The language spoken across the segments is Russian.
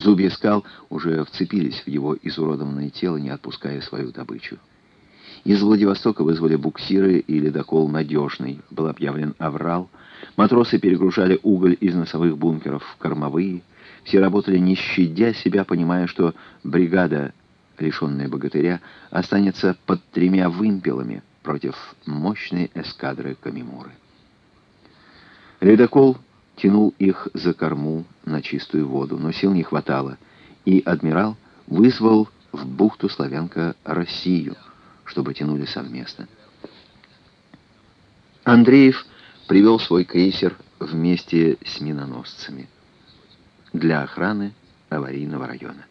Зубья скал уже вцепились в его изуродованное тело, не отпуская свою добычу. Из Владивостока вызвали буксиры и ледокол «Надежный». Был объявлен аврал. Матросы перегружали уголь из носовых бункеров в кормовые. Все работали не щадя себя, понимая, что бригада, лишенная богатыря, останется под тремя вымпелами против мощной эскадры Камимуры. Ледокол тянул их за корму на чистую воду, но сил не хватало, и адмирал вызвал в бухту Славянка Россию, чтобы тянули совместно. Андреев привел свой крейсер вместе с миноносцами для охраны аварийного района.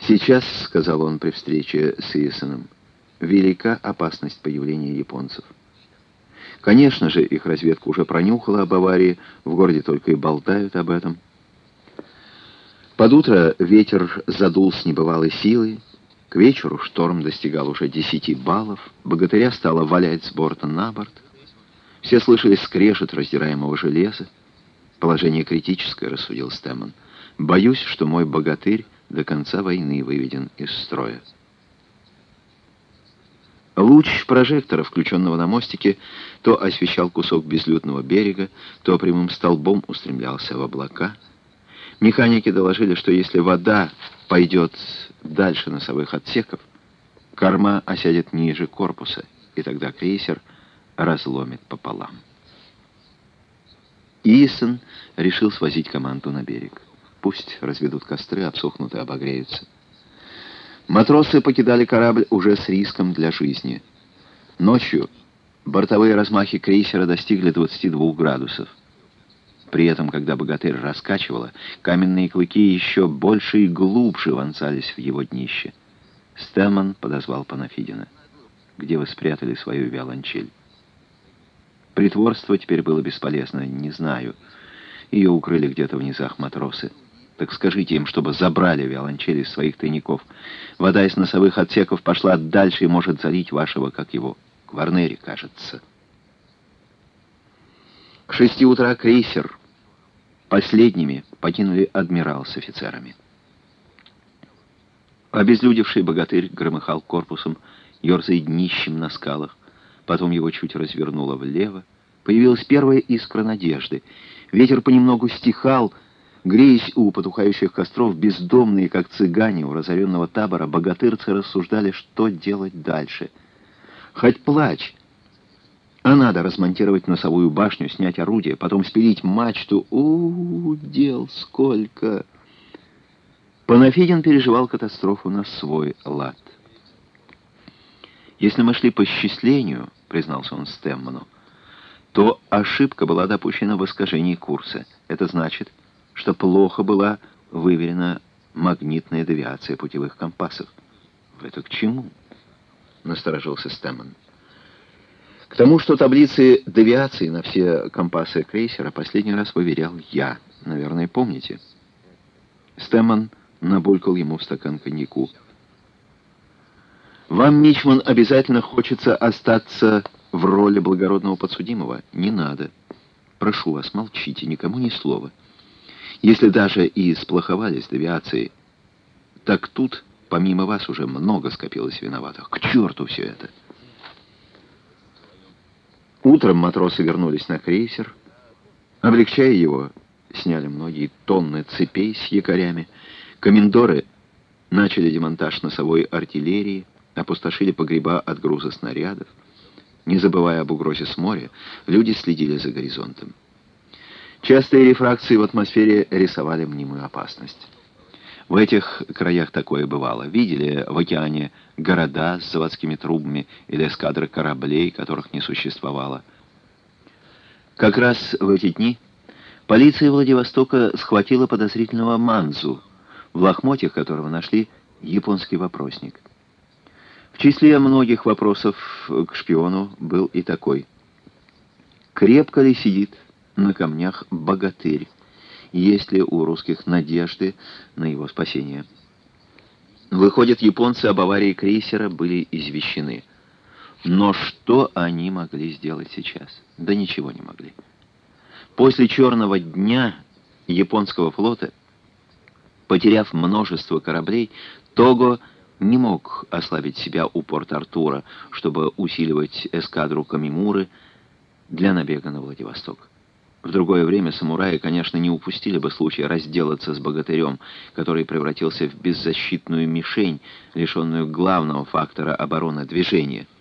«Сейчас», — сказал он при встрече с Исоном, — «велика опасность появления японцев». Конечно же, их разведка уже пронюхала об аварии, в городе только и болтают об этом. Под утро ветер задул с небывалой силой, к вечеру шторм достигал уже 10 баллов, богатыря стало валять с борта на борт. Все слышали скрежет раздираемого железа. Положение критическое, рассудил Стэмон. Боюсь, что мой богатырь до конца войны выведен из строя. Луч прожектора, включенного на мостике, то освещал кусок безлюдного берега, то прямым столбом устремлялся в облака. Механики доложили, что если вода пойдет дальше носовых отсеков, корма осядет ниже корпуса, и тогда крейсер разломит пополам. Исон решил свозить команду на берег. Пусть разведут костры, обсохнут и обогреются. Матросы покидали корабль уже с риском для жизни. Ночью бортовые размахи крейсера достигли 22 градусов. При этом, когда богатырь раскачивала, каменные клыки еще больше и глубже вонзались в его днище. Стэмон подозвал Панафидина. «Где вы спрятали свою виолончель?» Притворство теперь было бесполезно, не знаю. Ее укрыли где-то в низах матросы. Так скажите им, чтобы забрали виолончели из своих тайников. Вода из носовых отсеков пошла дальше и может залить вашего, как его, Кварнери, кажется. К шести утра крейсер последними покинули адмирал с офицерами. Обезлюдевший богатырь громыхал корпусом, ерзая днищем на скалах. Потом его чуть развернуло влево. Появилась первая искра надежды. Ветер понемногу стихал, Греясь у потухающих костров, бездомные, как цыгане у разоренного табора, богатырцы рассуждали, что делать дальше. Хоть плачь, а надо размонтировать носовую башню, снять орудие, потом спилить мачту. У, -у, -у дел сколько! Панафидин переживал катастрофу на свой лад. «Если мы шли по счислению, — признался он Стэмману, — то ошибка была допущена в искажении курса. Это значит, что плохо была выверена магнитная девиация путевых компасов. «Это к чему?» — насторожился Стэммон. «К тому, что таблицы девиации на все компасы крейсера последний раз выверял я. Наверное, помните?» Стэммон набулькал ему в стакан коньяку. «Вам, Мичман, обязательно хочется остаться в роли благородного подсудимого? Не надо. Прошу вас, молчите, никому ни слова». Если даже и сплоховались девиации, так тут, помимо вас, уже много скопилось виноватых. К черту все это! Утром матросы вернулись на крейсер. Облегчая его, сняли многие тонны цепей с якорями. Комендоры начали демонтаж носовой артиллерии, опустошили погреба от груза снарядов. Не забывая об угрозе с моря, люди следили за горизонтом. Частые рефракции в атмосфере рисовали мнимую опасность. В этих краях такое бывало. Видели в океане города с заводскими трубами или эскадры кораблей, которых не существовало. Как раз в эти дни полиция Владивостока схватила подозрительного Манзу, в лохмотьях которого нашли японский вопросник. В числе многих вопросов к шпиону был и такой. «Крепко ли сидит на камнях богатырь. Есть ли у русских надежды на его спасение? Выходит, японцы об аварии крейсера были извещены. Но что они могли сделать сейчас? Да ничего не могли. После «Черного дня» японского флота Потеряв множество кораблей, Того не мог ослабить себя у Порт-Артура, чтобы усиливать эскадру Камимуры для набега на Владивосток. В другое время самураи, конечно, не упустили бы случая разделаться с богатырем, который превратился в беззащитную мишень, лишенную главного фактора обороны движения —